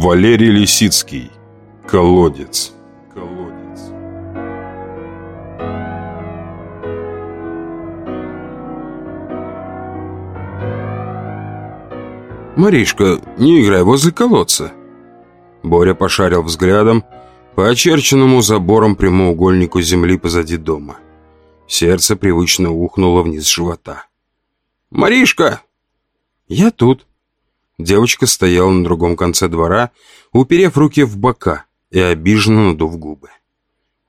Валерий Лисицкий. Колодец. Колодец. «Маришка, не играй возле колодца!» Боря пошарил взглядом по очерченному забором прямоугольнику земли позади дома. Сердце привычно ухнуло вниз живота. «Маришка!» «Я тут!» Девочка стояла на другом конце двора, уперев руки в бока и обиженно надув губы.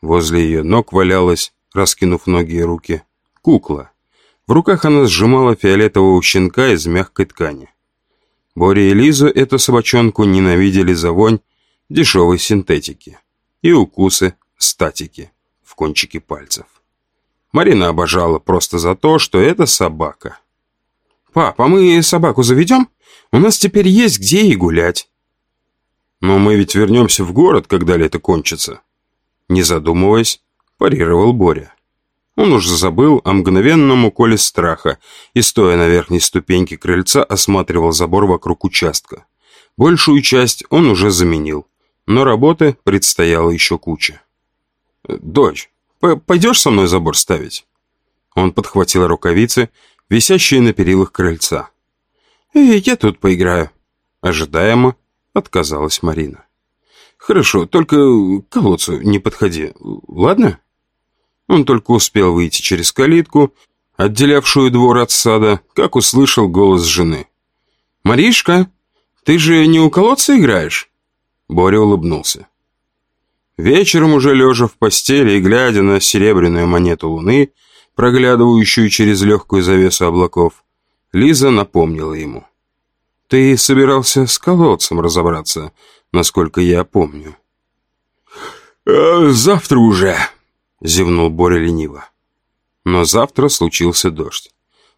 Возле ее ног валялась, раскинув ноги и руки, кукла. В руках она сжимала фиолетового щенка из мягкой ткани. Боря и Лиза эту собачонку ненавидели за вонь дешевой синтетики и укусы статики в кончике пальцев. Марина обожала просто за то, что это собака. «Пап, а мы собаку заведем?» У нас теперь есть где и гулять. Но мы ведь вернемся в город, когда лето кончится. Не задумываясь, парировал Боря. Он уже забыл о мгновенном уколе страха и, стоя на верхней ступеньке крыльца, осматривал забор вокруг участка. Большую часть он уже заменил, но работы предстояло еще куча. «Дочь, пойдешь со мной забор ставить?» Он подхватил рукавицы, висящие на перилах крыльца. «Эй, я тут поиграю». Ожидаемо отказалась Марина. «Хорошо, только к колодцу не подходи, ладно?» Он только успел выйти через калитку, отделявшую двор от сада, как услышал голос жены. «Маришка, ты же не у колодца играешь?» Боря улыбнулся. Вечером, уже лежа в постели и глядя на серебряную монету луны, проглядывающую через легкую завесу облаков, Лиза напомнила ему. «Ты собирался с колодцем разобраться, насколько я помню». «Э, «Завтра уже», — зевнул Боря лениво. Но завтра случился дождь.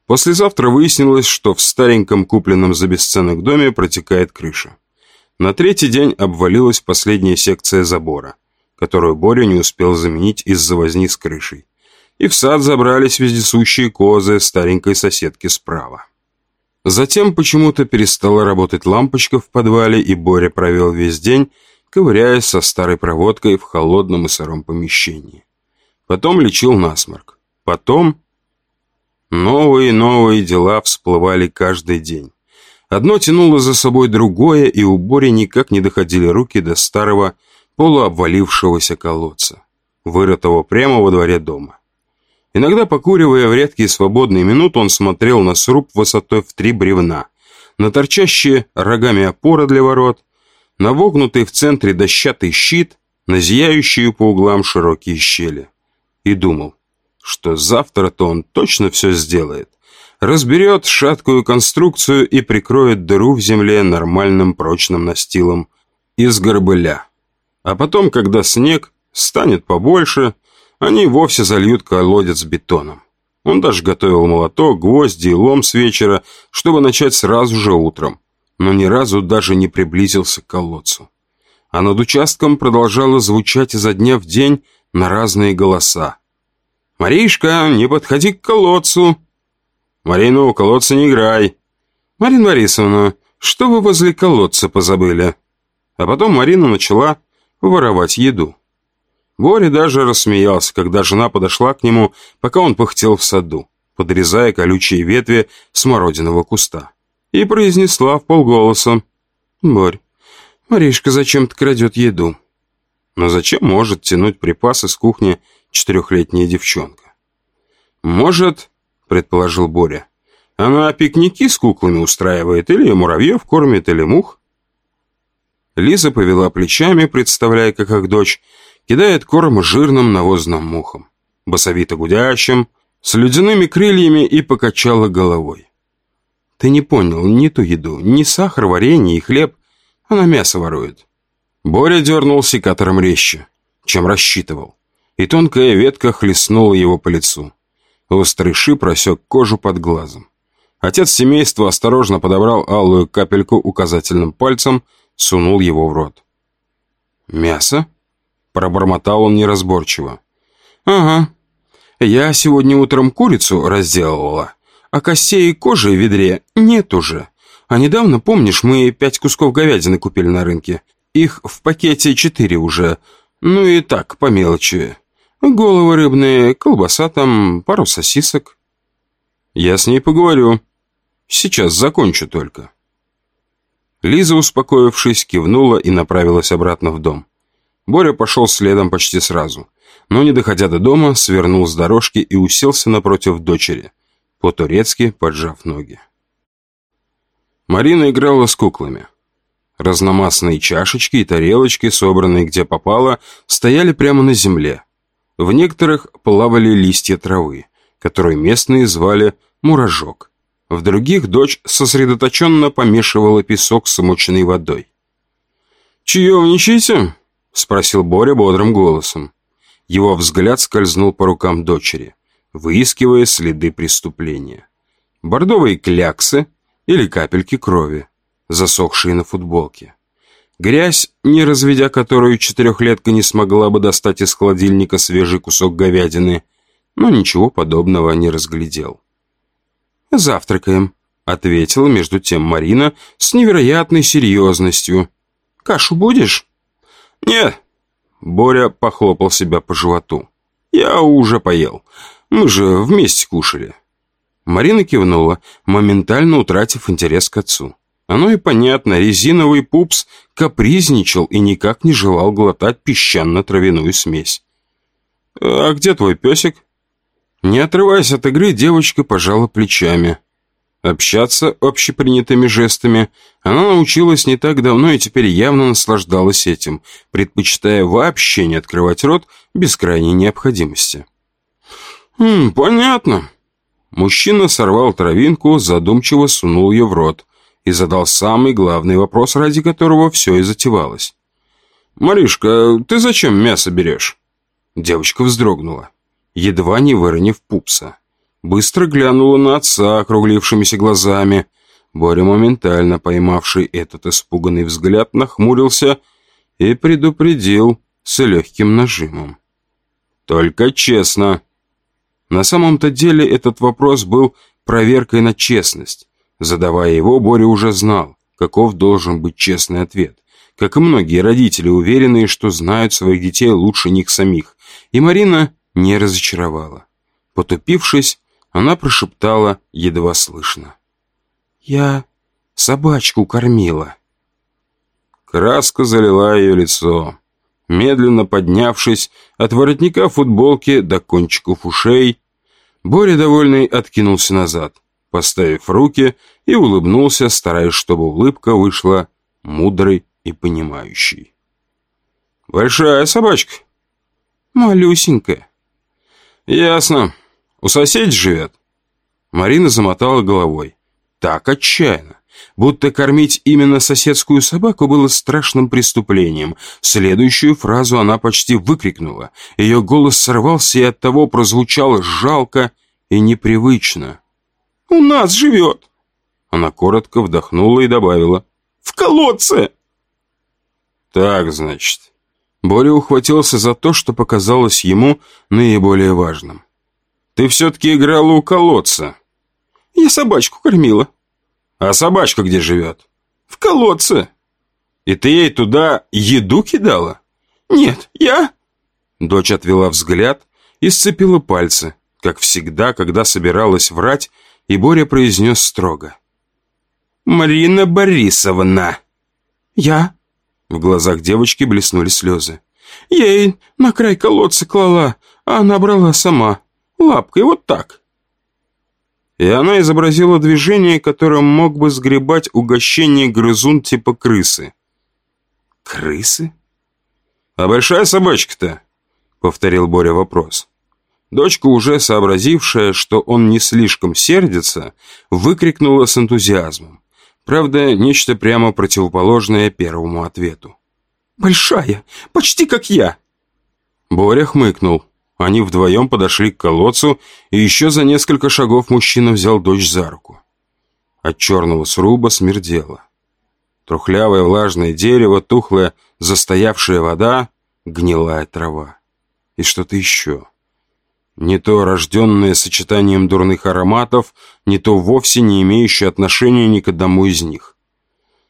Послезавтра выяснилось, что в стареньком купленном за бесценок доме протекает крыша. На третий день обвалилась последняя секция забора, которую Боря не успел заменить из-за возни с крышей и в сад забрались вездесущие козы старенькой соседки справа. Затем почему-то перестала работать лампочка в подвале, и Боря провел весь день, ковыряясь со старой проводкой в холодном и сыром помещении. Потом лечил насморк. Потом... Новые и новые дела всплывали каждый день. Одно тянуло за собой другое, и у Бори никак не доходили руки до старого полуобвалившегося колодца, вырытого прямо во дворе дома. Иногда, покуривая в редкие свободные минуты, он смотрел на сруб высотой в три бревна, на торчащие рогами опоры для ворот, на вогнутый в центре дощатый щит, на зияющие по углам широкие щели. И думал, что завтра-то он точно все сделает. Разберет шаткую конструкцию и прикроет дыру в земле нормальным прочным настилом из горбыля. А потом, когда снег станет побольше, они вовсе зальют колодец бетоном. Он даже готовил молоток, гвозди и лом с вечера, чтобы начать сразу же утром, но ни разу даже не приблизился к колодцу. А над участком продолжало звучать изо дня в день на разные голоса. «Маришка, не подходи к колодцу!» «Марина, у колодца не играй!» «Марина Борисовна, что вы возле колодца позабыли?» А потом Марина начала воровать еду. Боря даже рассмеялся, когда жена подошла к нему, пока он пыхтел в саду, подрезая колючие ветви смородиного куста. И произнесла в полголоса. «Борь, Маришка зачем-то крадет еду». Но зачем может тянуть припасы с кухни четырехлетняя девчонка? «Может, — предположил Боря, — она пикники с куклами устраивает, или муравьев кормит, или мух?» Лиза повела плечами, представляя, как их дочь кидает корм жирным навозным мухам, басовито гудящим, с ледяными крыльями и покачала головой. Ты не понял ни ту еду, ни сахар, варенье и хлеб. Она мясо ворует. Боря дернул секатором резче, чем рассчитывал, и тонкая ветка хлестнула его по лицу. Острый шип просек кожу под глазом. Отец семейства осторожно подобрал алую капельку указательным пальцем, сунул его в рот. «Мясо?» Пробормотал он неразборчиво. «Ага. Я сегодня утром курицу разделывала, а костей и кожи в ведре нет уже. А недавно, помнишь, мы пять кусков говядины купили на рынке? Их в пакете четыре уже. Ну и так, по мелочи. Головы рыбные, колбаса там, пару сосисок. Я с ней поговорю. Сейчас закончу только. Лиза, успокоившись, кивнула и направилась обратно в дом. Боря пошел следом почти сразу, но, не доходя до дома, свернул с дорожки и уселся напротив дочери, по-турецки поджав ноги. Марина играла с куклами. Разномастные чашечки и тарелочки, собранные где попало, стояли прямо на земле. В некоторых плавали листья травы, которые местные звали муражок. В других дочь сосредоточенно помешивала песок с смоченной водой. «Чаевничаете?» — спросил Боря бодрым голосом. Его взгляд скользнул по рукам дочери, выискивая следы преступления. Бордовые кляксы — или капельки крови, засохшие на футболке. Грязь, не разведя которую четырехлетка не смогла бы достать из холодильника свежий кусок говядины, но ничего подобного не разглядел. «Завтракаем», — ответила между тем Марина с невероятной серьезностью. «Кашу будешь?» «Нет». Боря похлопал себя по животу. «Я уже поел. Мы же вместе кушали». Марина кивнула, моментально утратив интерес к отцу. Оно и понятно, резиновый пупс капризничал и никак не желал глотать песчано-травяную смесь. «А где твой песик?» Не отрываясь от игры, девочка пожала плечами. Общаться общепринятыми жестами она научилась не так давно и теперь явно наслаждалась этим, предпочитая вообще не открывать рот без крайней необходимости. «Хм, понятно», Мужчина сорвал травинку, задумчиво сунул ее в рот и задал самый главный вопрос, ради которого все и затевалось. «Маришка, ты зачем мясо берешь?» Девочка вздрогнула, едва не выронив пупса. Быстро глянула на отца округлившимися глазами. Боря, моментально поймавший этот испуганный взгляд, нахмурился и предупредил с легким нажимом. «Только честно!» На самом-то деле этот вопрос был проверкой на честность. Задавая его, Боря уже знал, каков должен быть честный ответ. Как и многие родители, уверенные, что знают своих детей лучше них самих. И Марина не разочаровала. Потупившись, она прошептала едва слышно. «Я собачку кормила». Краска залила ее лицо медленно поднявшись от воротника футболки до кончиков ушей, Боря, довольный, откинулся назад, поставив руки и улыбнулся, стараясь, чтобы улыбка вышла мудрой и понимающей. «Большая собачка?» «Малюсенькая». «Ясно. У соседей живет?» Марина замотала головой. Так отчаянно будто кормить именно соседскую собаку было страшным преступлением. Следующую фразу она почти выкрикнула. Ее голос сорвался и оттого прозвучал жалко и непривычно. «У нас живет!» Она коротко вдохнула и добавила. «В колодце!» «Так, значит...» Боря ухватился за то, что показалось ему наиболее важным. «Ты все-таки играла у колодца». «Я собачку кормила», а собачка где живет? В колодце. И ты ей туда еду кидала? Нет, я... Дочь отвела взгляд и сцепила пальцы, как всегда, когда собиралась врать, и Боря произнес строго. «Марина Борисовна!» «Я?» В глазах девочки блеснули слезы. «Ей на край колодца клала, а она брала сама, лапкой вот так» и она изобразила движение, которым мог бы сгребать угощение грызун типа крысы. «Крысы?» «А большая собачка-то?» — повторил Боря вопрос. Дочка, уже сообразившая, что он не слишком сердится, выкрикнула с энтузиазмом. Правда, нечто прямо противоположное первому ответу. «Большая! Почти как я!» Боря хмыкнул. Они вдвоем подошли к колодцу, и еще за несколько шагов мужчина взял дочь за руку. От черного сруба смердело. Трухлявое влажное дерево, тухлая застоявшая вода, гнилая трава. И что-то еще. Не то рожденное сочетанием дурных ароматов, не то вовсе не имеющее отношения ни к одному из них.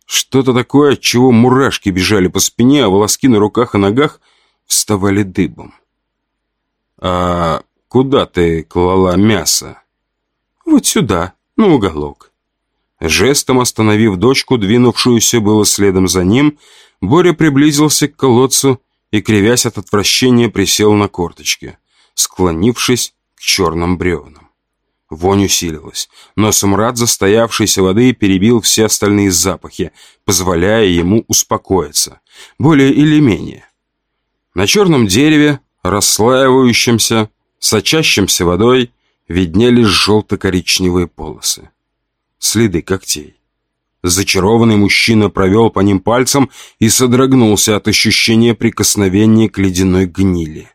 Что-то такое, от чего мурашки бежали по спине, а волоски на руках и ногах вставали дыбом. «А куда ты клала мясо?» «Вот сюда, на уголок». Жестом остановив дочку, двинувшуюся было следом за ним, Боря приблизился к колодцу и, кривясь от отвращения, присел на корточки, склонившись к черным бревнам. Вонь усилилась, но смрад застоявшейся воды перебил все остальные запахи, позволяя ему успокоиться, более или менее. На черном дереве, расслаивающемся, сочащемся водой, виднелись желто-коричневые полосы. Следы когтей. Зачарованный мужчина провел по ним пальцем и содрогнулся от ощущения прикосновения к ледяной гнили.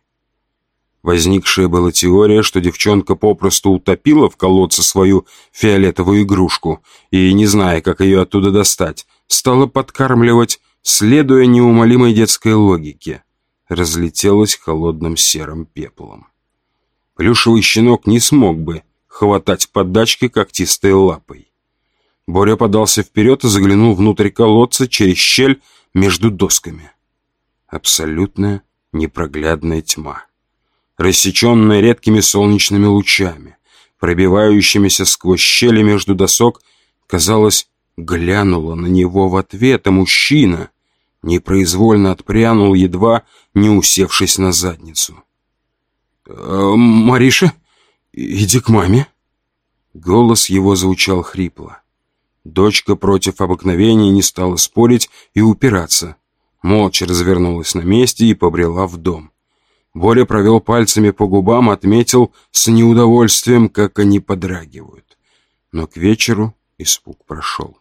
Возникшая была теория, что девчонка попросту утопила в колодце свою фиолетовую игрушку и, не зная, как ее оттуда достать, стала подкармливать, следуя неумолимой детской логике, разлетелась холодным серым пеплом. Плюшевый щенок не смог бы хватать поддачки когтистой лапой. Боря подался вперед и заглянул внутрь колодца через щель между досками. Абсолютная непроглядная тьма рассеченная редкими солнечными лучами, пробивающимися сквозь щели между досок, казалось, глянула на него в ответ, а мужчина непроизвольно отпрянул, едва не усевшись на задницу. «Э, «Мариша, иди к маме!» Голос его звучал хрипло. Дочка против обыкновения не стала спорить и упираться. Молча развернулась на месте и побрела в дом. Боря провел пальцами по губам, отметил с неудовольствием, как они подрагивают. Но к вечеру испуг прошел.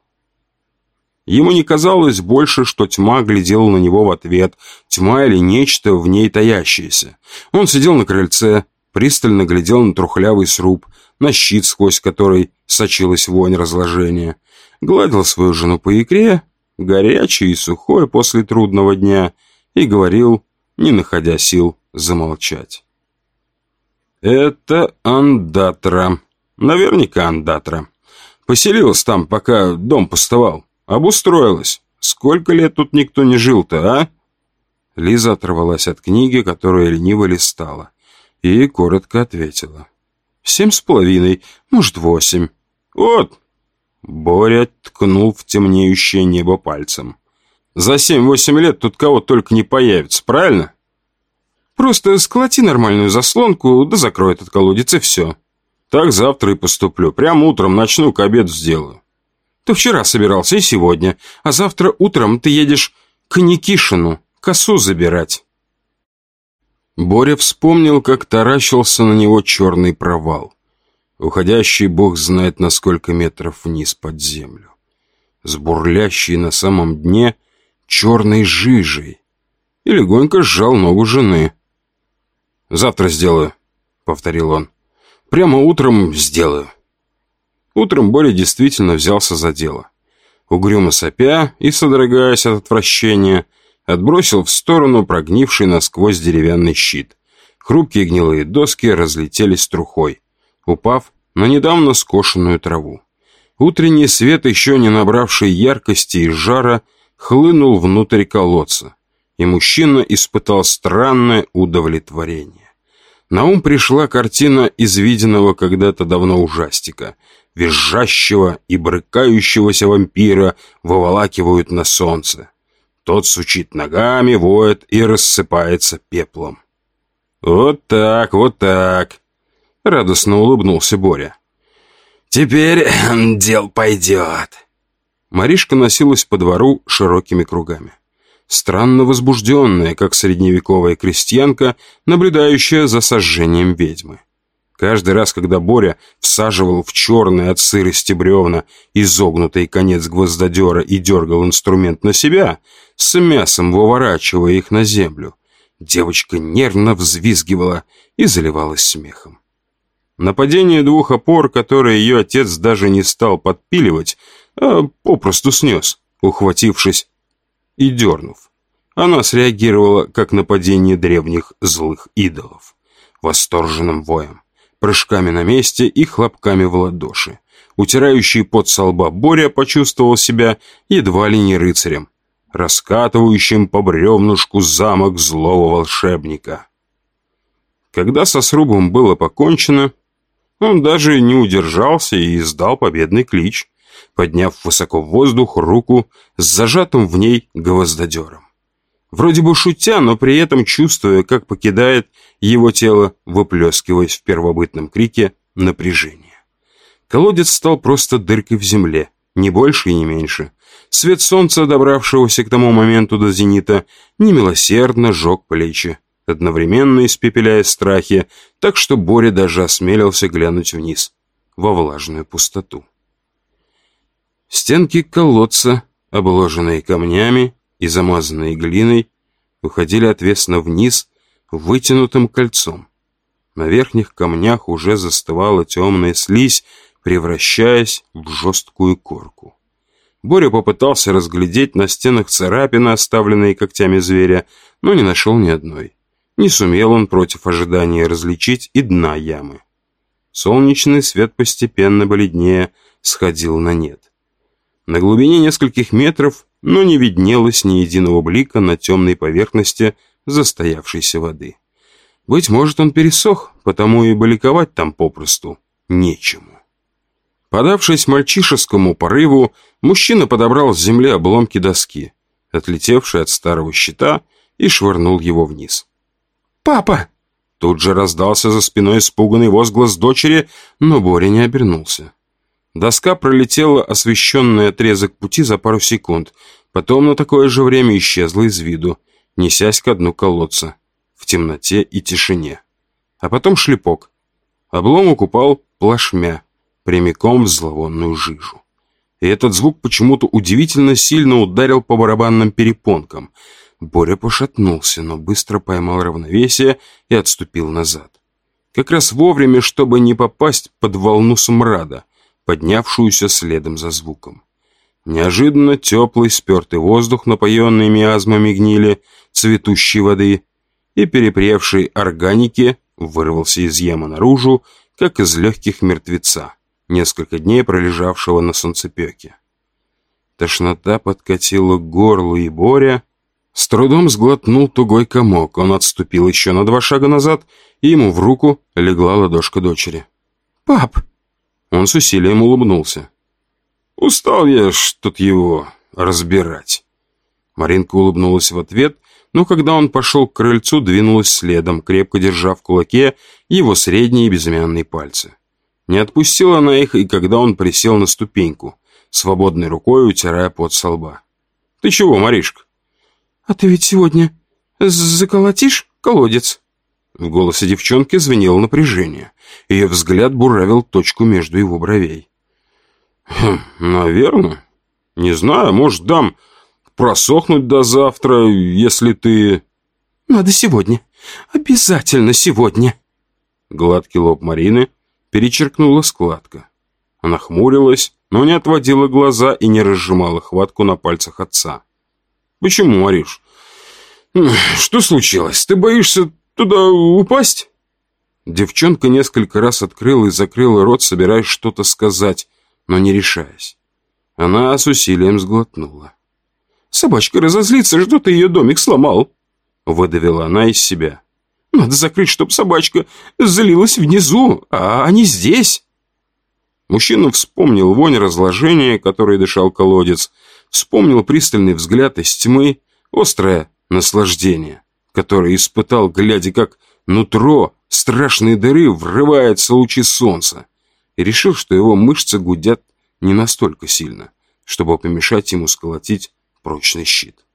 Ему не казалось больше, что тьма глядела на него в ответ, тьма или нечто в ней таящееся. Он сидел на крыльце, пристально глядел на трухлявый сруб, на щит, сквозь который сочилась вонь разложения, гладил свою жену по икре, горячий и сухой после трудного дня, и говорил, не находя сил, замолчать. «Это андатра. Наверняка андатра. Поселилась там, пока дом пустовал. Обустроилась. Сколько лет тут никто не жил-то, а?» Лиза оторвалась от книги, которую лениво листала, и коротко ответила. «Семь с половиной, может, восемь. Вот!» Боря ткнул в темнеющее небо пальцем. «За семь-восемь лет тут кого только не появится, правильно?» Просто сколоти нормальную заслонку, да закрой этот колодец, и все. Так завтра и поступлю. Прямо утром начну, к обеду сделаю. Ты вчера собирался и сегодня, а завтра утром ты едешь к Никишину, косу забирать. Боря вспомнил, как таращился на него черный провал, уходящий бог знает на сколько метров вниз под землю, с бурлящей на самом дне черной жижей, и легонько сжал ногу жены. «Завтра сделаю», — повторил он. «Прямо утром сделаю». Утром Боря действительно взялся за дело. Угрюмо сопя и содрогаясь от отвращения, отбросил в сторону прогнивший насквозь деревянный щит. Хрупкие гнилые доски разлетелись трухой, упав на недавно скошенную траву. Утренний свет, еще не набравший яркости и жара, хлынул внутрь колодца и мужчина испытал странное удовлетворение. На ум пришла картина из виденного когда-то давно ужастика. Визжащего и брыкающегося вампира выволакивают на солнце. Тот сучит ногами, воет и рассыпается пеплом. «Вот так, вот так!» — радостно улыбнулся Боря. «Теперь дел пойдет!» Маришка носилась по двору широкими кругами странно возбужденная, как средневековая крестьянка, наблюдающая за сожжением ведьмы. Каждый раз, когда Боря всаживал в черные от сырости бревна изогнутый конец гвоздодера и дергал инструмент на себя, с мясом выворачивая их на землю, девочка нервно взвизгивала и заливалась смехом. Нападение двух опор, которые ее отец даже не стал подпиливать, а попросту снес, ухватившись и дернув. Она среагировала, как нападение древних злых идолов. восторженным воем, прыжками на месте и хлопками в ладоши. Утирающий под со лба Боря почувствовал себя едва ли не рыцарем, раскатывающим по бревнушку замок злого волшебника. Когда со срубом было покончено, он даже не удержался и издал победный клич, подняв высоко в воздух руку с зажатым в ней гвоздодером. Вроде бы шутя, но при этом чувствуя, как покидает его тело, выплескиваясь в первобытном крике напряжение. Колодец стал просто дыркой в земле, не больше и не меньше. Свет солнца, добравшегося к тому моменту до зенита, немилосердно жег плечи, одновременно испепеляя страхи, так что Боря даже осмелился глянуть вниз, во влажную пустоту. Стенки колодца, обложенные камнями и замазанные глиной, уходили отвесно вниз вытянутым кольцом. На верхних камнях уже застывала темная слизь, превращаясь в жесткую корку. Боря попытался разглядеть на стенах царапины, оставленные когтями зверя, но не нашел ни одной. Не сумел он против ожидания различить и дна ямы. Солнечный свет постепенно бледнее сходил на нет. На глубине нескольких метров, но не виднелось ни единого блика на темной поверхности застоявшейся воды. Быть может, он пересох, потому и бликовать там попросту нечему. Подавшись мальчишескому порыву, мужчина подобрал с земли обломки доски, отлетевшие от старого щита, и швырнул его вниз. «Папа!» Тут же раздался за спиной испуганный возглас дочери, но Боря не обернулся. Доска пролетела освещенный отрезок пути за пару секунд, потом на такое же время исчезла из виду, несясь ко дну колодца, в темноте и тишине. А потом шлепок. Обломок упал плашмя, прямиком в зловонную жижу. И этот звук почему-то удивительно сильно ударил по барабанным перепонкам – Боря пошатнулся, но быстро поймал равновесие и отступил назад. Как раз вовремя, чтобы не попасть под волну смрада, поднявшуюся следом за звуком. Неожиданно теплый спертый воздух, напоенный миазмами гнили, цветущей воды и перепревшей органики, вырвался из ямы наружу, как из легких мертвеца, несколько дней пролежавшего на солнцепеке. Тошнота подкатила к горлу, и Боря с трудом сглотнул тугой комок. Он отступил еще на два шага назад, и ему в руку легла ладошка дочери. «Пап!» Он с усилием улыбнулся. «Устал я что-то его разбирать». Маринка улыбнулась в ответ, но когда он пошел к крыльцу, двинулась следом, крепко держа в кулаке его средние безымянные пальцы. Не отпустила она их, и когда он присел на ступеньку, свободной рукой утирая пот со лба. «Ты чего, Маришка?» «А ты ведь сегодня заколотишь колодец?» В голосе девчонки звенело напряжение. Ее взгляд буравил точку между его бровей. «Хм, наверное. Не знаю, может, дам просохнуть до завтра, если ты...» «Надо сегодня. Обязательно сегодня». Гладкий лоб Марины перечеркнула складка. Она хмурилась, но не отводила глаза и не разжимала хватку на пальцах отца. «Почему, Мариш? Что случилось? Ты боишься туда упасть?» Девчонка несколько раз открыла и закрыла рот, собираясь что-то сказать, но не решаясь. Она с усилием сглотнула. «Собачка разозлится, что ты ее домик сломал!» Выдавила она из себя. «Надо закрыть, чтоб собачка залилась внизу, а не здесь!» Мужчина вспомнил вонь разложения, которой дышал колодец, Вспомнил пристальный взгляд из тьмы, острое наслаждение, которое испытал, глядя, как нутро страшной дыры врывается лучи солнца, и решил, что его мышцы гудят не настолько сильно, чтобы помешать ему сколотить прочный щит.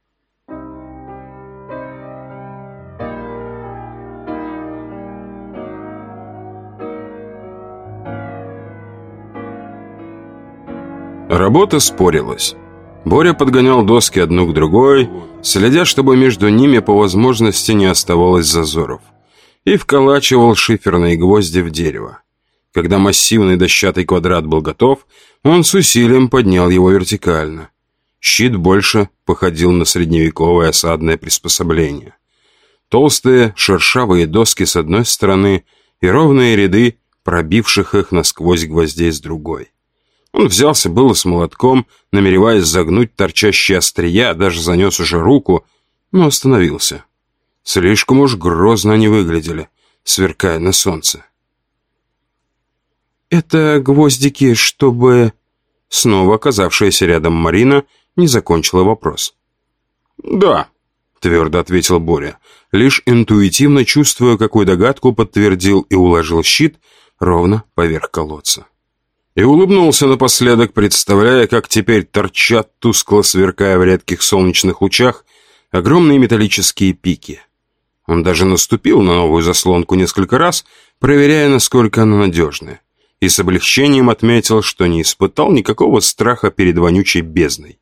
Работа спорилась. Боря подгонял доски одну к другой, следя, чтобы между ними по возможности не оставалось зазоров, и вколачивал шиферные гвозди в дерево. Когда массивный дощатый квадрат был готов, он с усилием поднял его вертикально. Щит больше походил на средневековое осадное приспособление. Толстые, шершавые доски с одной стороны и ровные ряды, пробивших их насквозь гвоздей с другой. Он взялся было с молотком, намереваясь загнуть торчащие острия, даже занес уже руку, но остановился. Слишком уж грозно они выглядели, сверкая на солнце. «Это гвоздики, чтобы...» Снова оказавшаяся рядом Марина не закончила вопрос. «Да», — твердо ответил Боря, лишь интуитивно чувствуя, какую догадку подтвердил и уложил щит ровно поверх колодца. И улыбнулся напоследок, представляя, как теперь торчат, тускло сверкая в редких солнечных лучах, огромные металлические пики. Он даже наступил на новую заслонку несколько раз, проверяя, насколько она надежная, и с облегчением отметил, что не испытал никакого страха перед вонючей бездной.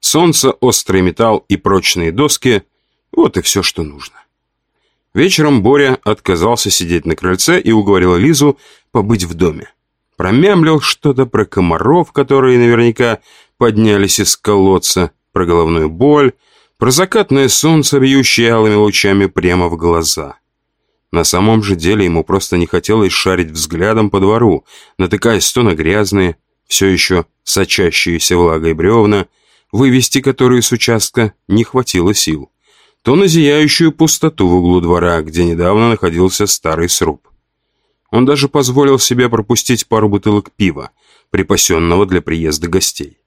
Солнце, острый металл и прочные доски – вот и все, что нужно. Вечером Боря отказался сидеть на крыльце и уговорил Лизу побыть в доме. Промямлил что-то про комаров, которые наверняка поднялись из колодца, про головную боль, про закатное солнце, бьющее алыми лучами прямо в глаза. На самом же деле ему просто не хотелось шарить взглядом по двору, натыкаясь то на грязные, все еще сочащиеся влагой бревна, вывести которые с участка не хватило сил, то на зияющую пустоту в углу двора, где недавно находился старый сруб. Он даже позволил себе пропустить пару бутылок пива, припасенного для приезда гостей.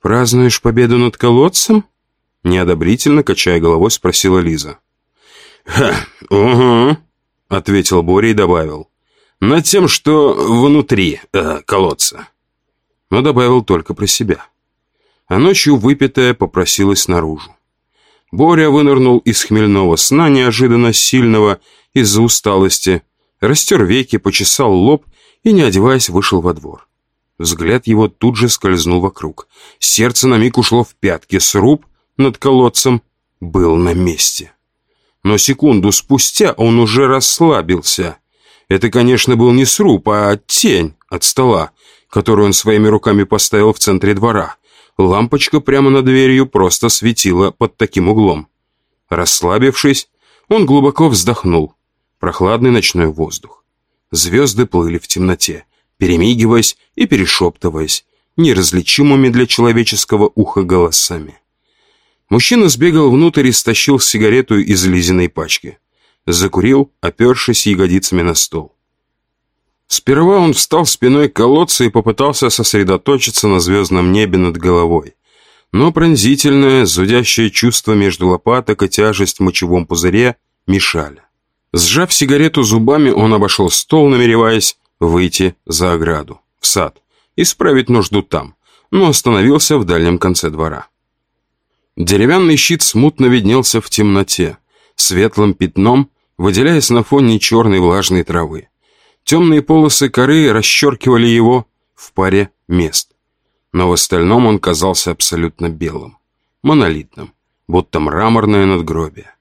«Празднуешь победу над колодцем?» Неодобрительно, качая головой, спросила Лиза. «Ха, угу», — ответил Боря и добавил. «Над тем, что внутри э, колодца». Но добавил только про себя. А ночью выпитая попросилась наружу. Боря вынырнул из хмельного сна, неожиданно сильного, из-за усталости, растер веки, почесал лоб и, не одеваясь, вышел во двор. Взгляд его тут же скользнул вокруг. Сердце на миг ушло в пятки. Сруб над колодцем был на месте. Но секунду спустя он уже расслабился. Это, конечно, был не сруб, а тень от стола, которую он своими руками поставил в центре двора. Лампочка прямо над дверью просто светила под таким углом. Расслабившись, он глубоко вздохнул прохладный ночной воздух. Звезды плыли в темноте, перемигиваясь и перешептываясь, неразличимыми для человеческого уха голосами. Мужчина сбегал внутрь и стащил сигарету из Лизиной пачки. Закурил, опершись ягодицами на стол. Сперва он встал спиной к колодцу и попытался сосредоточиться на звездном небе над головой. Но пронзительное, зудящее чувство между лопаток и тяжесть в мочевом пузыре мешали. Сжав сигарету зубами, он обошел стол, намереваясь выйти за ограду, в сад, исправить нужду там, но остановился в дальнем конце двора. Деревянный щит смутно виднелся в темноте, светлым пятном, выделяясь на фоне черной влажной травы. Темные полосы коры расчеркивали его в паре мест. Но в остальном он казался абсолютно белым, монолитным, будто мраморное надгробие.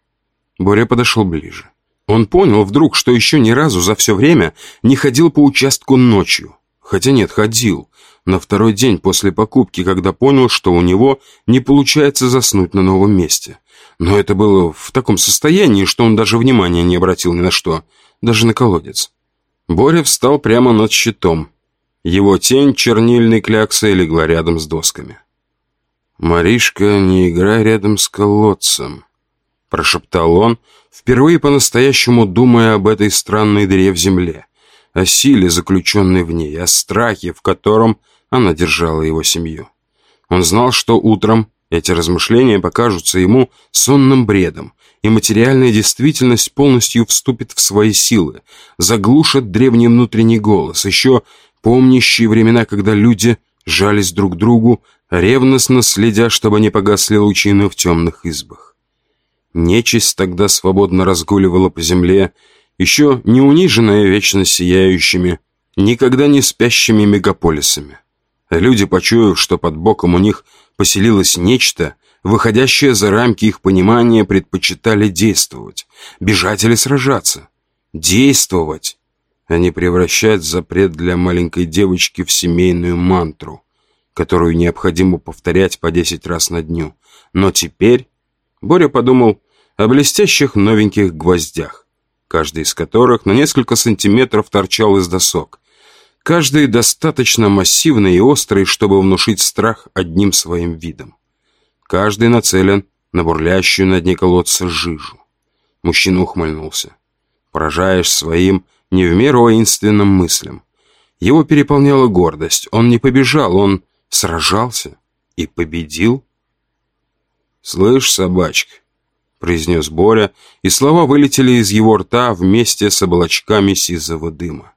Боря подошел ближе. Он понял вдруг, что еще ни разу за все время не ходил по участку ночью. Хотя нет, ходил. На второй день после покупки, когда понял, что у него не получается заснуть на новом месте. Но это было в таком состоянии, что он даже внимания не обратил ни на что. Даже на колодец. Боря встал прямо над щитом. Его тень чернильной кляксой легла рядом с досками. «Маришка, не играй рядом с колодцем», – прошептал он, впервые по-настоящему думая об этой странной дыре в земле, о силе, заключенной в ней, о страхе, в котором она держала его семью. Он знал, что утром эти размышления покажутся ему сонным бредом, и материальная действительность полностью вступит в свои силы, заглушит древний внутренний голос, еще помнящие времена, когда люди жались друг к другу, ревностно следя, чтобы не погасли лучины в темных избах. Нечисть тогда свободно разгуливала по земле, еще не униженная вечно сияющими, никогда не спящими мегаполисами. Люди, почуяв, что под боком у них поселилось нечто, выходящее за рамки их понимания, предпочитали действовать, бежать или сражаться. Действовать, а не превращать запрет для маленькой девочки в семейную мантру, которую необходимо повторять по десять раз на дню. Но теперь, Боря подумал, о блестящих новеньких гвоздях, каждый из которых на несколько сантиметров торчал из досок. Каждый достаточно массивный и острый, чтобы внушить страх одним своим видом. Каждый нацелен на бурлящую на дне колодца жижу. Мужчина ухмыльнулся. Поражаешь своим не в меру воинственным мыслям. Его переполняла гордость. Он не побежал, он сражался и победил. «Слышь, собачка», — произнес Боря, и слова вылетели из его рта вместе с облачками сизого дыма.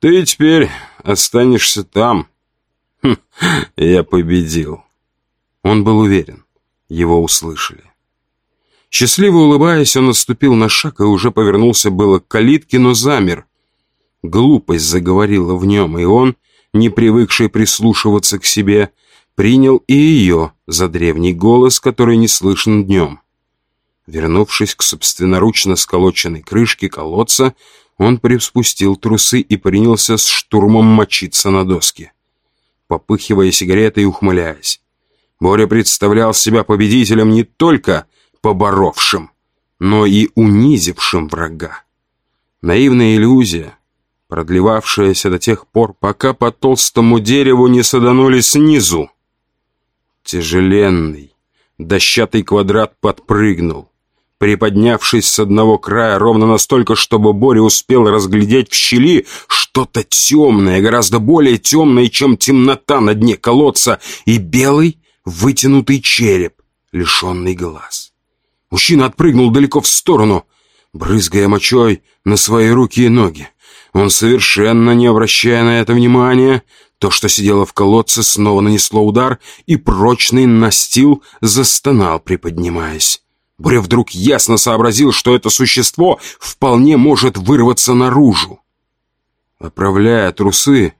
«Ты теперь останешься там». Хм, «Я победил». Он был уверен, его услышали. Счастливо улыбаясь, он отступил на шаг и уже повернулся было к калитке, но замер. Глупость заговорила в нем, и он, не привыкший прислушиваться к себе, принял и ее за древний голос, который не слышен днем. Вернувшись к собственноручно сколоченной крышке колодца, он приспустил трусы и принялся с штурмом мочиться на доске, попыхивая сигаретой и ухмыляясь. Боря представлял себя победителем не только поборовшим, но и унизившим врага. Наивная иллюзия, продлевавшаяся до тех пор, пока по толстому дереву не саданули снизу. Тяжеленный, дощатый квадрат подпрыгнул, приподнявшись с одного края ровно настолько, чтобы Боря успел разглядеть в щели что-то темное, гораздо более темное, чем темнота на дне колодца, и белый вытянутый череп, лишенный глаз. Мужчина отпрыгнул далеко в сторону, брызгая мочой на свои руки и ноги. Он, совершенно не обращая на это внимания, то, что сидело в колодце, снова нанесло удар, и прочный настил застонал, приподнимаясь. Боря вдруг ясно сообразил, что это существо вполне может вырваться наружу. Оправляя трусы,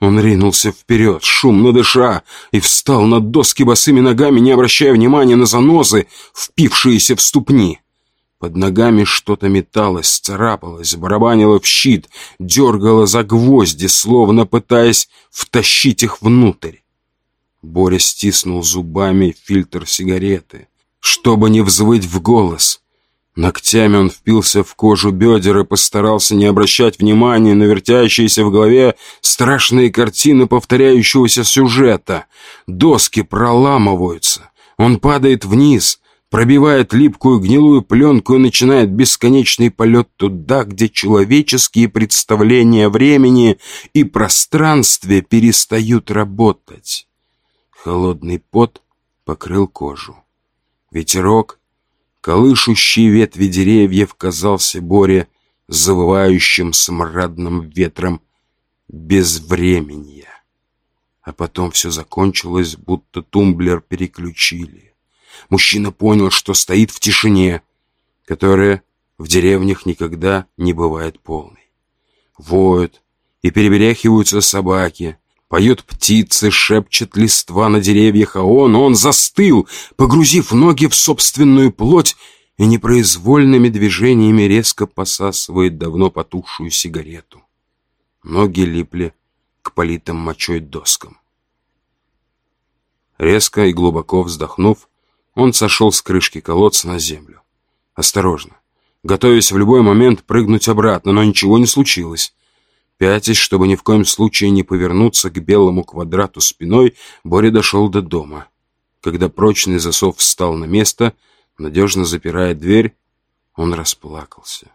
он ринулся вперед, шумно дыша, и встал на доски босыми ногами, не обращая внимания на занозы, впившиеся в ступни. Под ногами что-то металось, царапалось, барабанило в щит, дергало за гвозди, словно пытаясь втащить их внутрь. Боря стиснул зубами фильтр сигареты, чтобы не взвыть в голос. Ногтями он впился в кожу бедер и постарался не обращать внимания на вертящиеся в голове страшные картины повторяющегося сюжета. Доски проламываются. Он падает вниз, пробивает липкую гнилую пленку и начинает бесконечный полет туда, где человеческие представления времени и пространстве перестают работать. Холодный пот покрыл кожу. Ветерок, колышущий ветви деревьев, казался Боре завывающим смрадным ветром безвременья. А потом все закончилось, будто тумблер переключили. Мужчина понял, что стоит в тишине, которая в деревнях никогда не бывает полной. Воют и переберяхиваются собаки, поют птицы, шепчет листва на деревьях, а он, он застыл, погрузив ноги в собственную плоть и непроизвольными движениями резко посасывает давно потухшую сигарету. Ноги липли к политым мочой доскам. Резко и глубоко вздохнув, он сошел с крышки колодца на землю. Осторожно, готовясь в любой момент прыгнуть обратно, но ничего не случилось. Пятясь, чтобы ни в коем случае не повернуться к белому квадрату спиной, Боря дошел до дома. Когда прочный засов встал на место, надежно запирая дверь, он расплакался.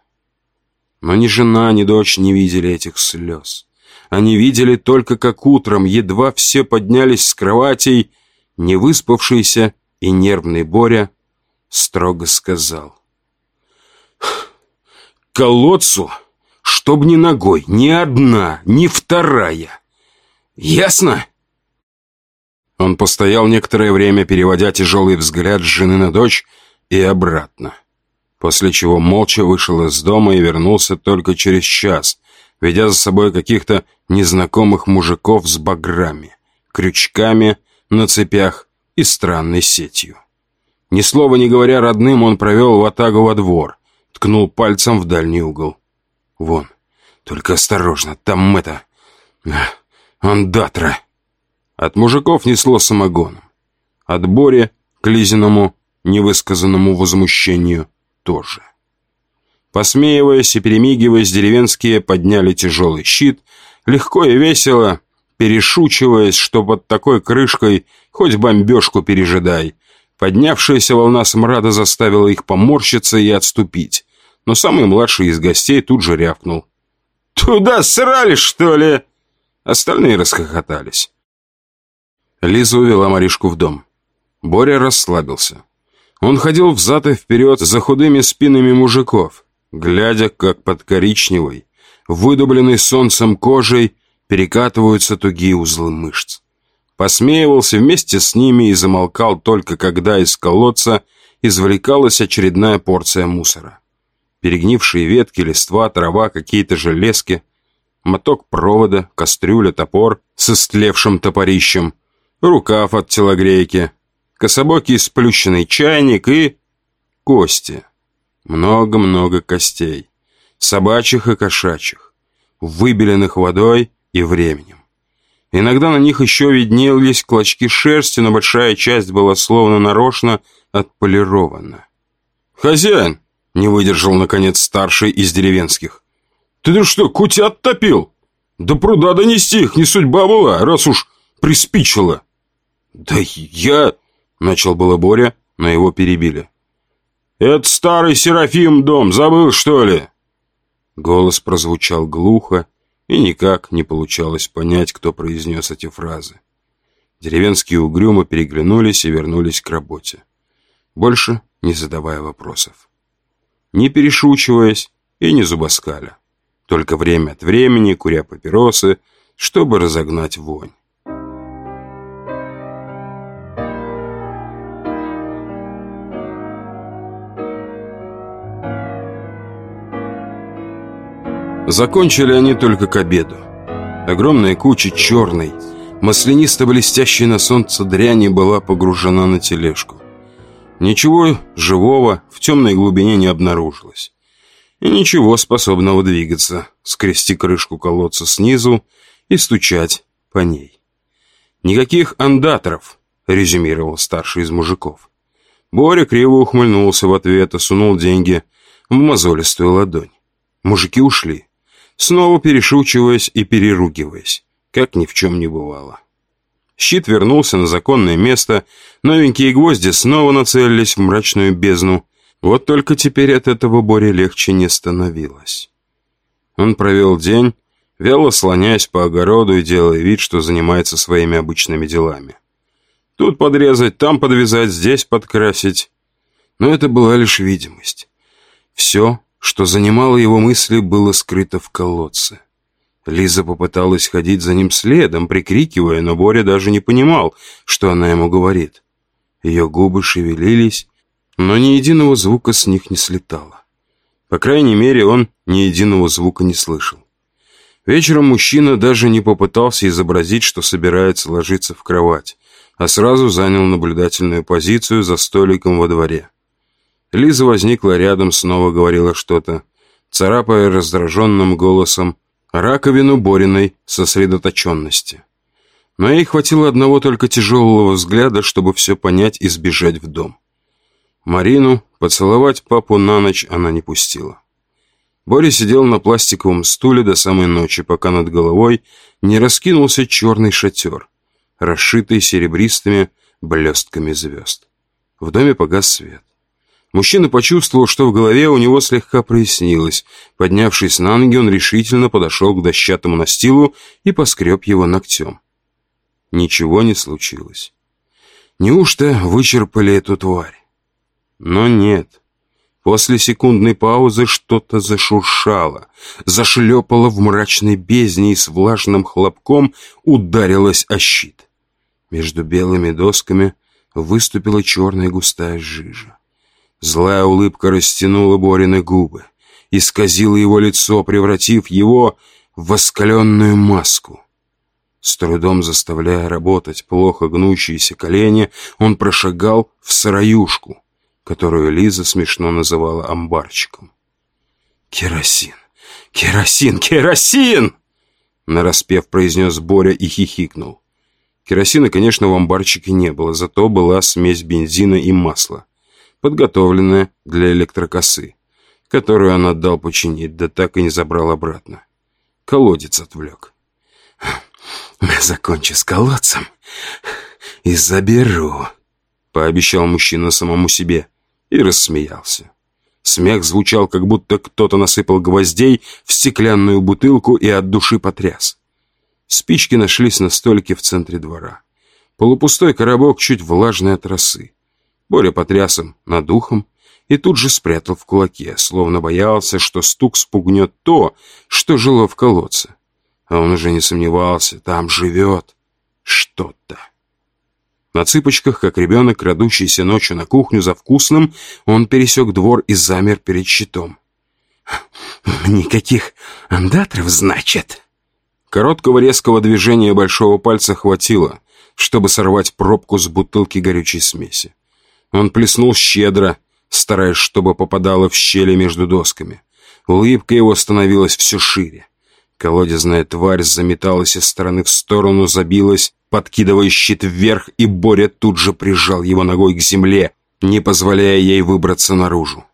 Но ни жена, ни дочь не видели этих слез. Они видели только, как утром, едва все поднялись с кроватей, не выспавшийся и нервный Боря строго сказал. «Колодцу, чтоб ни ногой, ни одна, ни вторая. Ясно?» Он постоял некоторое время, переводя тяжелый взгляд с жены на дочь и обратно. После чего молча вышел из дома и вернулся только через час, ведя за собой каких-то незнакомых мужиков с баграми, крючками на цепях и странной сетью. Ни слова не говоря родным, он провел Ватагу во двор, ткнул пальцем в дальний угол. «Вон, только осторожно, там это... андатра!» От мужиков несло самогоном. От Бори к Лизиному невысказанному возмущению тоже. Посмеиваясь и перемигиваясь, деревенские подняли тяжелый щит, легко и весело, перешучиваясь, что под такой крышкой хоть бомбежку пережидай. Поднявшаяся волна смрада заставила их поморщиться и отступить, но самый младший из гостей тут же рявкнул. «Туда срали, что ли?» Остальные расхохотались. Лиза увела Маришку в дом. Боря расслабился. Он ходил взад и вперед за худыми спинами мужиков, глядя, как под коричневой, выдубленной солнцем кожей, перекатываются тугие узлы мышц. Посмеивался вместе с ними и замолкал только когда из колодца извлекалась очередная порция мусора. Перегнившие ветки, листва, трава, какие-то железки, моток провода, кастрюля, топор с истлевшим топорищем, рукав от телогрейки, кособокий сплющенный чайник и... кости. Много-много костей. Собачьих и кошачьих. Выбеленных водой и временем. Иногда на них еще виднелись клочки шерсти, но большая часть была словно нарочно отполирована. «Хозяин!» — не выдержал, наконец, старший из деревенских. «Ты ты что, кутят топил? До пруда донести их не судьба была, раз уж приспичило!» «Да я...» — начал было Боря, но его перебили. «Это старый Серафим дом, забыл, что ли?» Голос прозвучал глухо, и никак не получалось понять, кто произнес эти фразы. Деревенские угрюмо переглянулись и вернулись к работе, больше не задавая вопросов. Не перешучиваясь и не зубоскаля, только время от времени куря папиросы, чтобы разогнать вонь. Закончили они только к обеду. Огромная куча черной, маслянисто-блестящей на солнце дряни была погружена на тележку. Ничего живого в темной глубине не обнаружилось. И ничего способного двигаться, скрести крышку колодца снизу и стучать по ней. «Никаких андаторов», — резюмировал старший из мужиков. Боря криво ухмыльнулся в ответ и сунул деньги в мозолистую ладонь. Мужики ушли снова перешучиваясь и переругиваясь, как ни в чем не бывало. Щит вернулся на законное место, новенькие гвозди снова нацелились в мрачную бездну, вот только теперь от этого Боре легче не становилось. Он провел день, вяло слоняясь по огороду и делая вид, что занимается своими обычными делами. Тут подрезать, там подвязать, здесь подкрасить. Но это была лишь видимость. Все что занимало его мысли, было скрыто в колодце. Лиза попыталась ходить за ним следом, прикрикивая, но Боря даже не понимал, что она ему говорит. Ее губы шевелились, но ни единого звука с них не слетало. По крайней мере, он ни единого звука не слышал. Вечером мужчина даже не попытался изобразить, что собирается ложиться в кровать, а сразу занял наблюдательную позицию за столиком во дворе. Лиза возникла рядом, снова говорила что-то, царапая раздраженным голосом раковину Бориной сосредоточенности. Но ей хватило одного только тяжелого взгляда, чтобы все понять и сбежать в дом. Марину поцеловать папу на ночь она не пустила. Боря сидел на пластиковом стуле до самой ночи, пока над головой не раскинулся черный шатер, расшитый серебристыми блестками звезд. В доме погас свет. Мужчина почувствовал, что в голове у него слегка прояснилось. Поднявшись на ноги, он решительно подошел к дощатому настилу и поскреб его ногтем. Ничего не случилось. Неужто вычерпали эту тварь? Но нет. После секундной паузы что-то зашуршало, зашлепало в мрачной бездне и с влажным хлопком ударилось о щит. Между белыми досками выступила черная густая жижа. Злая улыбка растянула Борины губы, исказила его лицо, превратив его в воскаленную маску. С трудом заставляя работать плохо гнущиеся колени, он прошагал в сыроюшку, которую Лиза смешно называла амбарчиком. «Керосин! Керосин! Керосин!» Нараспев произнес Боря и хихикнул. Керосина, конечно, в амбарчике не было, зато была смесь бензина и масла. Подготовленная для электрокосы, которую он отдал починить, да так и не забрал обратно. Колодец отвлек. «Закончу с колодцем и заберу», — пообещал мужчина самому себе и рассмеялся. Смех звучал, как будто кто-то насыпал гвоздей в стеклянную бутылку и от души потряс. Спички нашлись на столике в центре двора. Полупустой коробок чуть влажный от росы. Боря потряс им над ухом и тут же спрятал в кулаке, словно боялся, что стук спугнет то, что жило в колодце. А он уже не сомневался, там живет что-то. На цыпочках, как ребенок, крадущийся ночью на кухню за вкусным, он пересек двор и замер перед щитом. «Никаких андатров, значит?» Короткого резкого движения большого пальца хватило, чтобы сорвать пробку с бутылки горючей смеси. Он плеснул щедро, стараясь, чтобы попадало в щели между досками. Улыбка его становилась все шире. Колодезная тварь заметалась из стороны в сторону, забилась, подкидывая щит вверх, и Боря тут же прижал его ногой к земле, не позволяя ей выбраться наружу.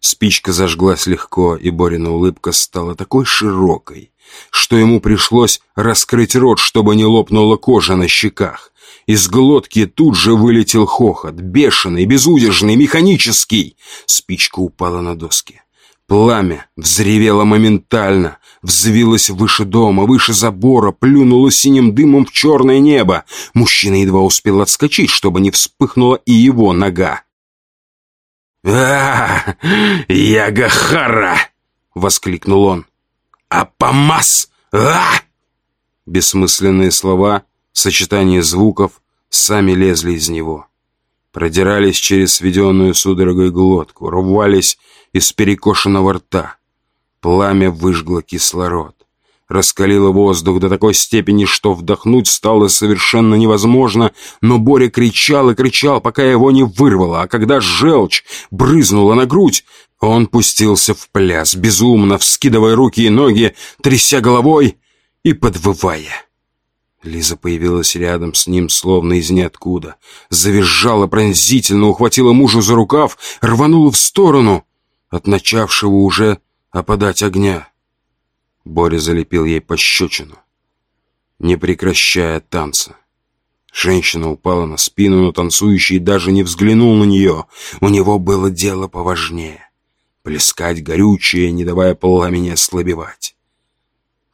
Спичка зажглась легко, и Борина улыбка стала такой широкой, что ему пришлось раскрыть рот, чтобы не лопнула кожа на щеках. Из глотки тут же вылетел хохот, бешеный, безудержный, механический. Спичка упала на доски. Пламя взревело моментально, взвилось выше дома, выше забора, плюнуло синим дымом в черное небо. Мужчина едва успел отскочить, чтобы не вспыхнула и его нога. а Ягахара!» — воскликнул он. «Апамас! а Бессмысленные слова, сочетание звуков, сами лезли из него. Продирались через сведенную судорогой глотку, рвались из перекошенного рта. Пламя выжгло кислород. Раскалило воздух до такой степени, что вдохнуть стало совершенно невозможно, но Боря кричал и кричал, пока его не вырвало, а когда желчь брызнула на грудь, он пустился в пляс, безумно вскидывая руки и ноги, тряся головой и подвывая. Лиза появилась рядом с ним, словно из ниоткуда. Завизжала пронзительно, ухватила мужа за рукав, рванула в сторону от начавшего уже опадать огня. Боря залепил ей пощечину, не прекращая танца. Женщина упала на спину, но танцующий даже не взглянул на нее. У него было дело поважнее — плескать горючее, не давая пламени ослабевать.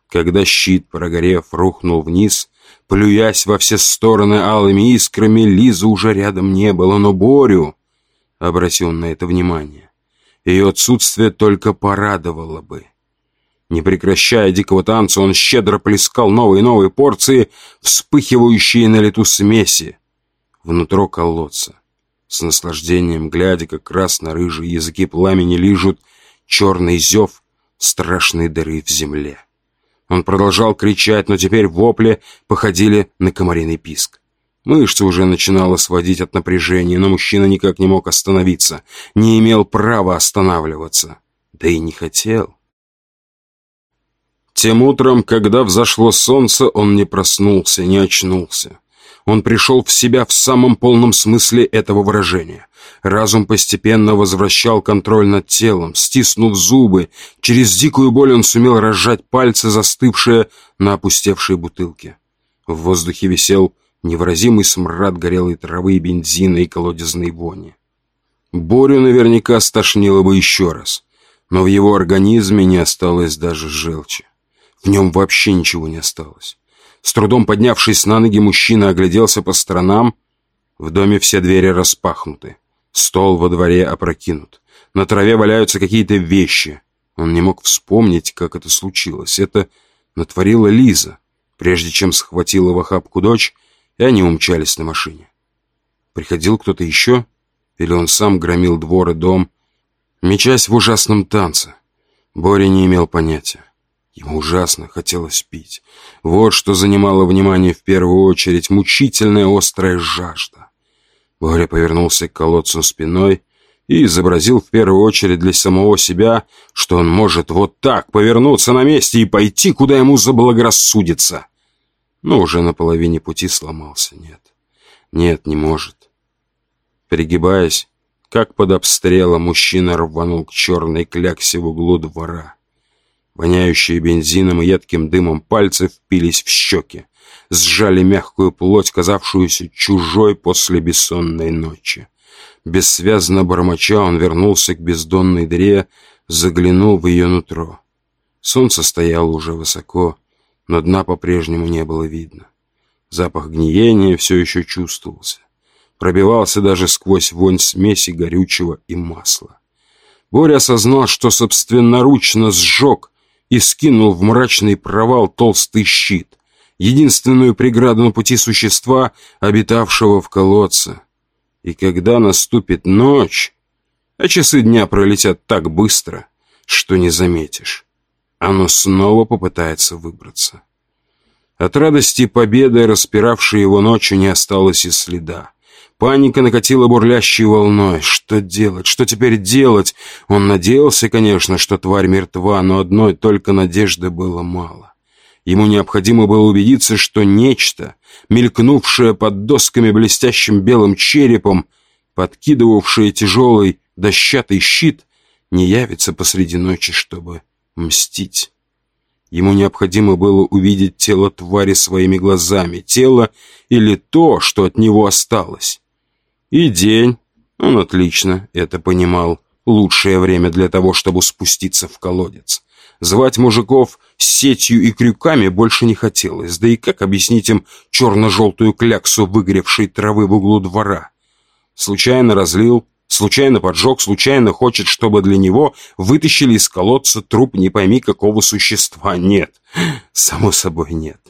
Когда щит, прогорев, рухнул вниз, плюясь во все стороны алыми искрами, Лизы уже рядом не было, но Борю, обратил на это внимание, ее отсутствие только порадовало бы. Не прекращая дикого танца, он щедро плескал новые и новые порции, вспыхивающие на лету смеси, внутрь колодца, с наслаждением глядя, как красно-рыжие языки пламени лижут черный зев страшной дыры в земле. Он продолжал кричать, но теперь вопли походили на комариный писк. Мышцы уже начинало сводить от напряжения, но мужчина никак не мог остановиться, не имел права останавливаться, да и не хотел. Тем утром, когда взошло солнце, он не проснулся, не очнулся. Он пришел в себя в самом полном смысле этого выражения. Разум постепенно возвращал контроль над телом, стиснув зубы. Через дикую боль он сумел разжать пальцы, застывшие на опустевшей бутылке. В воздухе висел невыразимый смрад горелой травы, бензина и колодезной вони. Борю наверняка стошнило бы еще раз, но в его организме не осталось даже желчи. В нем вообще ничего не осталось. С трудом поднявшись на ноги, мужчина огляделся по сторонам. В доме все двери распахнуты. Стол во дворе опрокинут. На траве валяются какие-то вещи. Он не мог вспомнить, как это случилось. Это натворила Лиза, прежде чем схватила в охапку дочь и они умчались на машине. Приходил кто-то еще? Или он сам громил двор и дом, мечась в ужасном танце? Боря не имел понятия. Ему ужасно хотелось пить. Вот что занимало внимание в первую очередь мучительная острая жажда. Боря повернулся к колодцу спиной и изобразил в первую очередь для самого себя, что он может вот так повернуться на месте и пойти, куда ему заблагорассудится но уже на половине пути сломался. Нет, нет, не может. Пригибаясь, Как под обстрелом мужчина рванул к черной кляксе в углу двора. Воняющие бензином и едким дымом пальцы впились в щеки, сжали мягкую плоть, казавшуюся чужой после бессонной ночи. Бессвязно бормоча, он вернулся к бездонной дыре, заглянул в ее нутро. Солнце стояло уже высоко, но дна по-прежнему не было видно. Запах гниения все еще чувствовался. Пробивался даже сквозь вонь смеси горючего и масла. Боря осознал, что собственноручно сжег и скинул в мрачный провал толстый щит, единственную преграду на пути существа, обитавшего в колодце. И когда наступит ночь, а часы дня пролетят так быстро, что не заметишь, оно снова попытается выбраться. От радости победы, распиравшей его ночью, не осталось и следа. Паника накатила бурлящей волной. Что делать? Что теперь делать? Он надеялся, конечно, что тварь мертва, но одной только надежды было мало. Ему необходимо было убедиться, что нечто, мелькнувшее под досками блестящим белым черепом, подкидывавшее тяжелый дощатый щит, не явится посреди ночи, чтобы мстить. Ему необходимо было увидеть тело твари своими глазами, тело или то, что от него осталось. И день, он отлично это понимал, лучшее время для того, чтобы спуститься в колодец. Звать мужиков с сетью и крюками больше не хотелось, да и как объяснить им черно-желтую кляксу выгоревшей травы в углу двора? Случайно разлил, случайно поджег, случайно хочет, чтобы для него вытащили из колодца труп не пойми какого существа. Нет, само собой нет.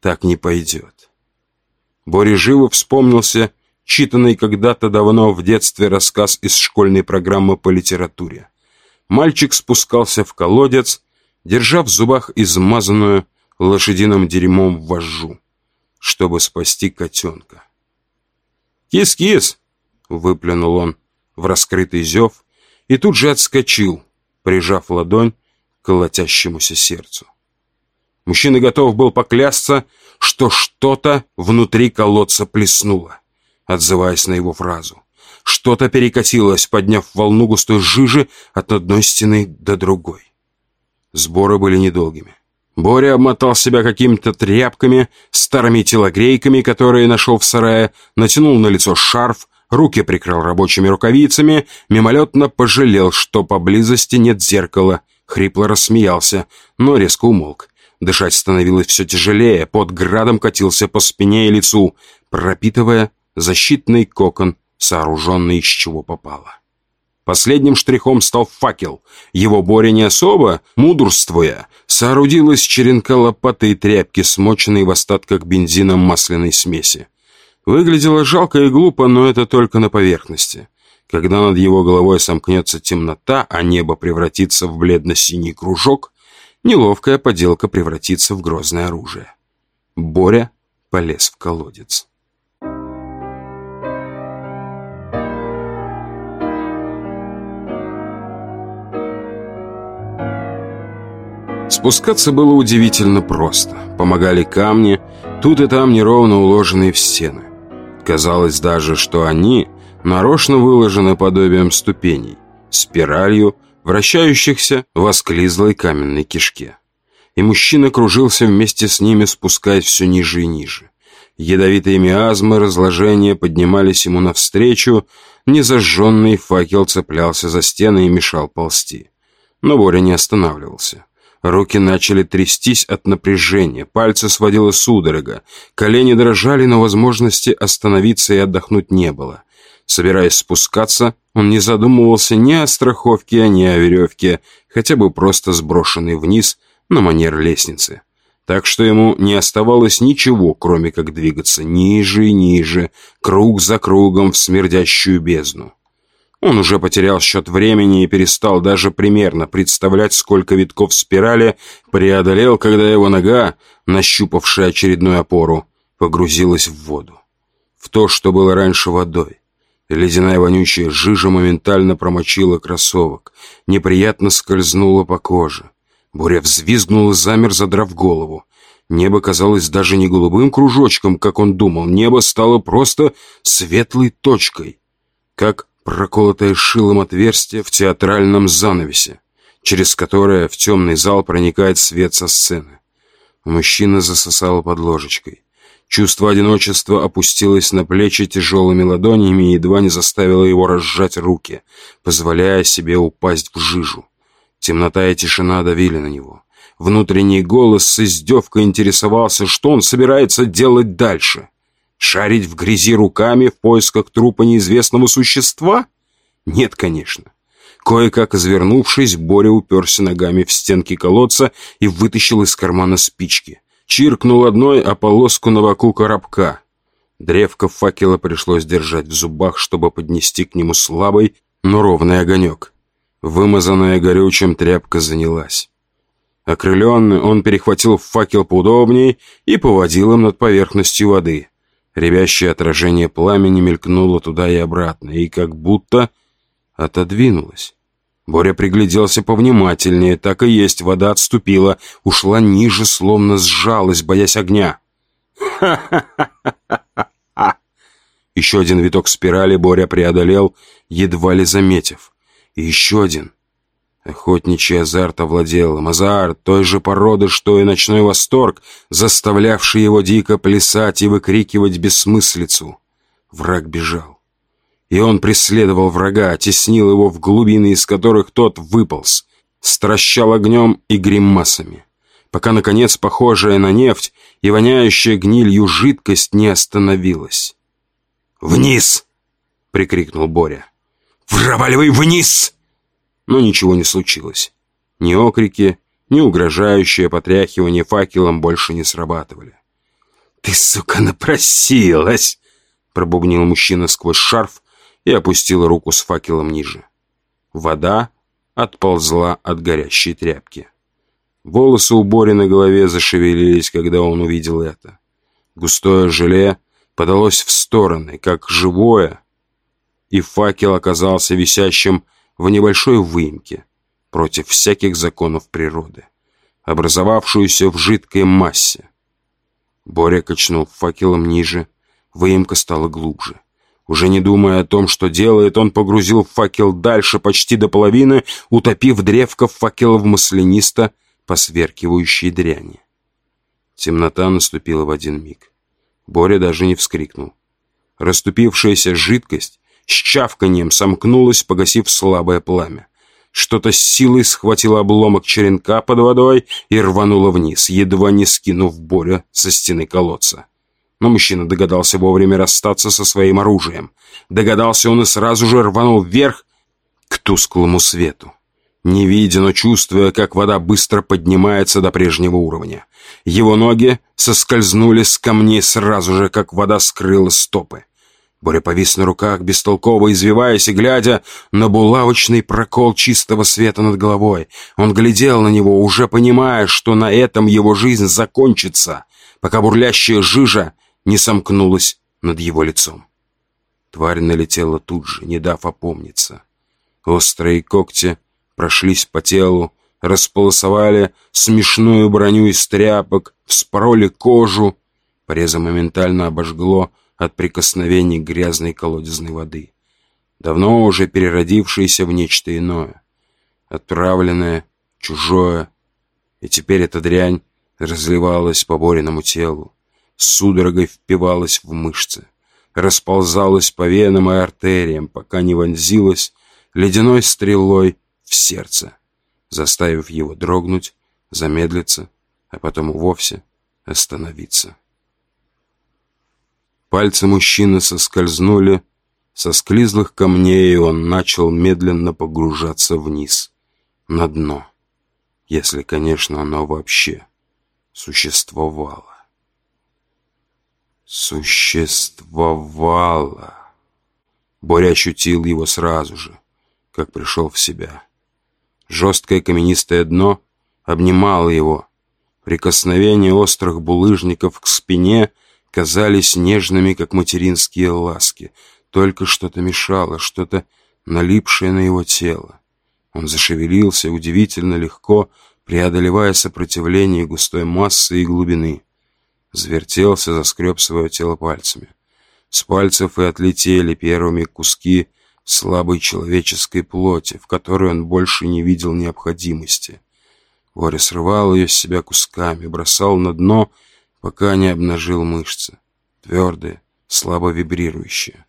Так не пойдет. Боря живо вспомнился читанный когда-то давно в детстве рассказ из школьной программы по литературе. Мальчик спускался в колодец, держа в зубах измазанную лошадиным дерьмом вожжу, чтобы спасти котенка. «Кис-кис!» — выплюнул он в раскрытый зев и тут же отскочил, прижав ладонь к колотящемуся сердцу. Мужчина готов был поклясться, что что-то внутри колодца плеснуло отзываясь на его фразу. Что-то перекатилось, подняв волну густой жижи от одной стены до другой. Сборы были недолгими. Боря обмотал себя какими-то тряпками, старыми телогрейками, которые нашел в сарае, натянул на лицо шарф, руки прикрыл рабочими рукавицами, мимолетно пожалел, что поблизости нет зеркала, хрипло рассмеялся, но резко умолк. Дышать становилось все тяжелее, под градом катился по спине и лицу, пропитывая защитный кокон, сооруженный из чего попало. Последним штрихом стал факел. Его Боря не особо, мудрствуя, соорудил из черенка лопатой тряпки, смоченной в остатках бензином масляной смеси. Выглядело жалко и глупо, но это только на поверхности. Когда над его головой сомкнется темнота, а небо превратится в бледно-синий кружок, неловкая поделка превратится в грозное оружие. Боря полез в колодец. Спускаться было удивительно просто. Помогали камни, тут и там неровно уложенные в стены. Казалось даже, что они нарочно выложены подобием ступеней, спиралью, вращающихся в осклизлой каменной кишке. И мужчина кружился вместе с ними, спускаясь все ниже и ниже. Ядовитые миазмы разложения поднимались ему навстречу, незажженный факел цеплялся за стены и мешал ползти. Но Боря не останавливался. Руки начали трястись от напряжения, пальцы сводило судорога, колени дрожали, но возможности остановиться и отдохнуть не было. Собираясь спускаться, он не задумывался ни о страховке, ни о веревке, хотя бы просто сброшенный вниз на манер лестницы. Так что ему не оставалось ничего, кроме как двигаться ниже и ниже, круг за кругом в смердящую бездну. Он уже потерял счет времени и перестал даже примерно представлять, сколько витков спирали преодолел, когда его нога, нащупавшая очередную опору, погрузилась в воду. В то, что было раньше водой. Ледяная вонючая жижа моментально промочила кроссовок, неприятно скользнула по коже. Буря взвизгнул и замер, задрав голову. Небо казалось даже не голубым кружочком, как он думал. Небо стало просто светлой точкой, как проколотое шилом отверстие в театральном занавесе, через которое в темный зал проникает свет со сцены. Мужчина засосал под ложечкой. Чувство одиночества опустилось на плечи тяжелыми ладонями и едва не заставило его разжать руки, позволяя себе упасть в жижу. Темнота и тишина давили на него. Внутренний голос с издевкой интересовался, что он собирается делать дальше. Шарить в грязи руками в поисках трупа неизвестного существа? Нет, конечно. Кое-как извернувшись, Боря уперся ногами в стенки колодца и вытащил из кармана спички. Чиркнул одной о полоску на боку коробка. Древко факела пришлось держать в зубах, чтобы поднести к нему слабый, но ровный огонек. Вымазанная горючим тряпка занялась. Окрыленный, он перехватил факел поудобнее и поводил им над поверхностью воды. Рябящее отражение пламени мелькнуло туда и обратно, и как будто отодвинулась. Боря пригляделся повнимательнее, так и есть, вода отступила, ушла ниже, словно сжалась, боясь огня. Ха-ха-ха-ха-ха! Еще один виток спирали Боря преодолел, едва ли заметив. И еще один. Охотничий азарт овладел им, азарт той же породы, что и ночной восторг, заставлявший его дико плясать и выкрикивать бессмыслицу. Враг бежал. И он преследовал врага, теснил его в глубины, из которых тот выполз, стращал огнем и гримасами, пока, наконец, похожая на нефть и воняющая гнилью жидкость не остановилась. «Вниз!» — прикрикнул Боря. «Проваливай вниз!» Но ничего не случилось. Ни окрики, ни угрожающее потряхивание факелом больше не срабатывали. «Ты, сука, напросилась!» — пробубнил мужчина сквозь шарф, и опустила руку с факелом ниже. Вода отползла от горящей тряпки. Волосы у Бори на голове зашевелились, когда он увидел это. Густое желе подалось в стороны, как живое, и факел оказался висящим в небольшой выемке против всяких законов природы, образовавшуюся в жидкой массе. Боря качнул факелом ниже, выемка стала глубже. Уже не думая о том, что делает, он погрузил факел дальше почти до половины, утопив древко факела в маслянисто посверкивающей дряни. Темнота наступила в один миг. Боря даже не вскрикнул. Раступившаяся жидкость с чавканием сомкнулась, погасив слабое пламя. Что-то с силой схватило обломок черенка под водой и рвануло вниз, едва не скинув Боря со стены колодца. Но мужчина догадался вовремя расстаться со своим оружием. Догадался он и сразу же рванул вверх к тусклому свету. Не видя, но чувствуя, как вода быстро поднимается до прежнего уровня. Его ноги соскользнули с камней сразу же, как вода скрыла стопы. Боря повис на руках, бестолково извиваясь и глядя на булавочный прокол чистого света над головой. Он глядел на него, уже понимая, что на этом его жизнь закончится, пока бурлящая жижа не сомкнулась над его лицом. Тварь налетела тут же, не дав опомниться. Острые когти прошлись по телу, располосовали смешную броню из тряпок, вспороли кожу. Пореза моментально обожгло от прикосновений грязной колодезной воды, давно уже переродившееся в нечто иное, отправленное, чужое, и теперь эта дрянь разливалась по Бориному телу, судорогой впивалась в мышцы, расползалась по венам и артериям, пока не вонзилась ледяной стрелой в сердце, заставив его дрогнуть, замедлиться, а потом вовсе остановиться. Пальцы мужчины соскользнули со склизлых камней, и он начал медленно погружаться вниз, на дно, если, конечно, оно вообще существовало существовало. Боря ощутил его сразу же, как пришел в себя. Жесткое каменистое дно обнимало его. Прикосновения острых булыжников к спине казались нежными, как материнские ласки. Только что-то мешало, что-то налипшее на его тело. Он зашевелился удивительно легко, преодолевая сопротивление густой массы и глубины завертелся, заскреб свое тело пальцами. С пальцев и отлетели первыми куски слабой человеческой плоти, в которой он больше не видел необходимости. Боря срывал ее с себя кусками, бросал на дно, пока не обнажил мышцы. Твердые, слабо вибрирующие.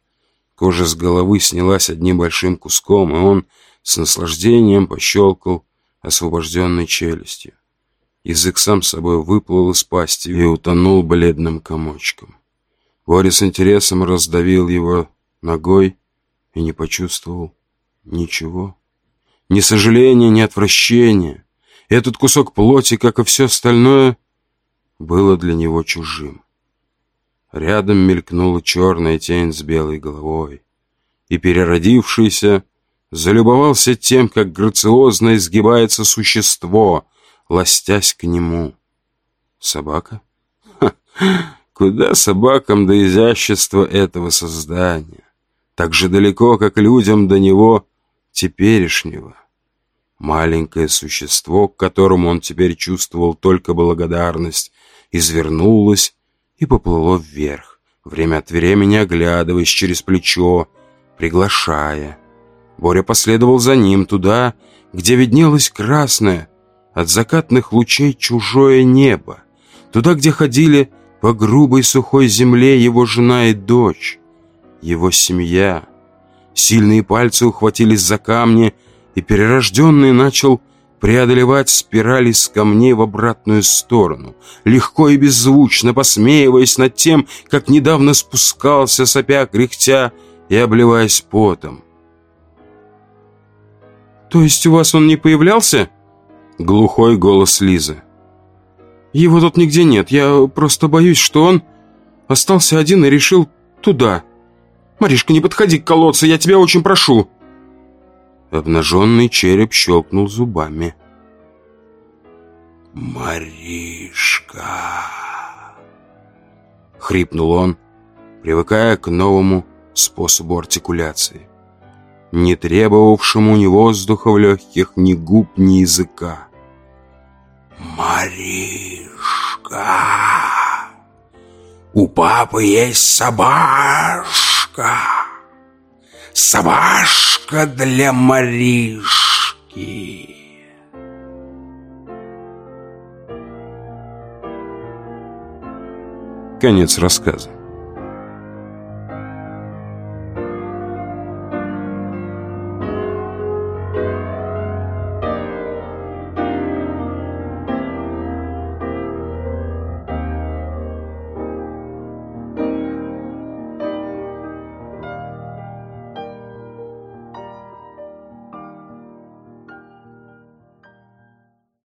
Кожа с головы снялась одним большим куском, и он с наслаждением пощелкал освобожденной челюстью. Язык сам собой выплыл из пасти и утонул бледным комочком. Боря с интересом раздавил его ногой и не почувствовал ничего. Ни сожаления, ни отвращения. Этот кусок плоти, как и все остальное, было для него чужим. Рядом мелькнула черная тень с белой головой, и переродившийся залюбовался тем, как грациозно изгибается существо, ластясь к нему. Собака? Ха, куда собакам до изящества этого создания? Так же далеко, как людям до него теперешнего. Маленькое существо, к которому он теперь чувствовал только благодарность, извернулось и поплыло вверх, время от времени оглядываясь через плечо, приглашая. Боря последовал за ним туда, где виднелось красное от закатных лучей чужое небо, туда, где ходили по грубой сухой земле его жена и дочь, его семья. Сильные пальцы ухватились за камни, и перерожденный начал преодолевать спирали с камней в обратную сторону, легко и беззвучно посмеиваясь над тем, как недавно спускался, сопя, кряхтя и обливаясь потом. «То есть у вас он не появлялся?» Глухой голос Лизы. «Его тут нигде нет. Я просто боюсь, что он остался один и решил туда. Маришка, не подходи к колодцу, я тебя очень прошу!» Обнаженный череп щелкнул зубами. «Маришка!» Хрипнул он, привыкая к новому способу артикуляции не требовавшему ни воздуха в легких, ни губ, ни языка. «Маришка! У папы есть собашка! Собашка для Маришки!» Конец рассказа.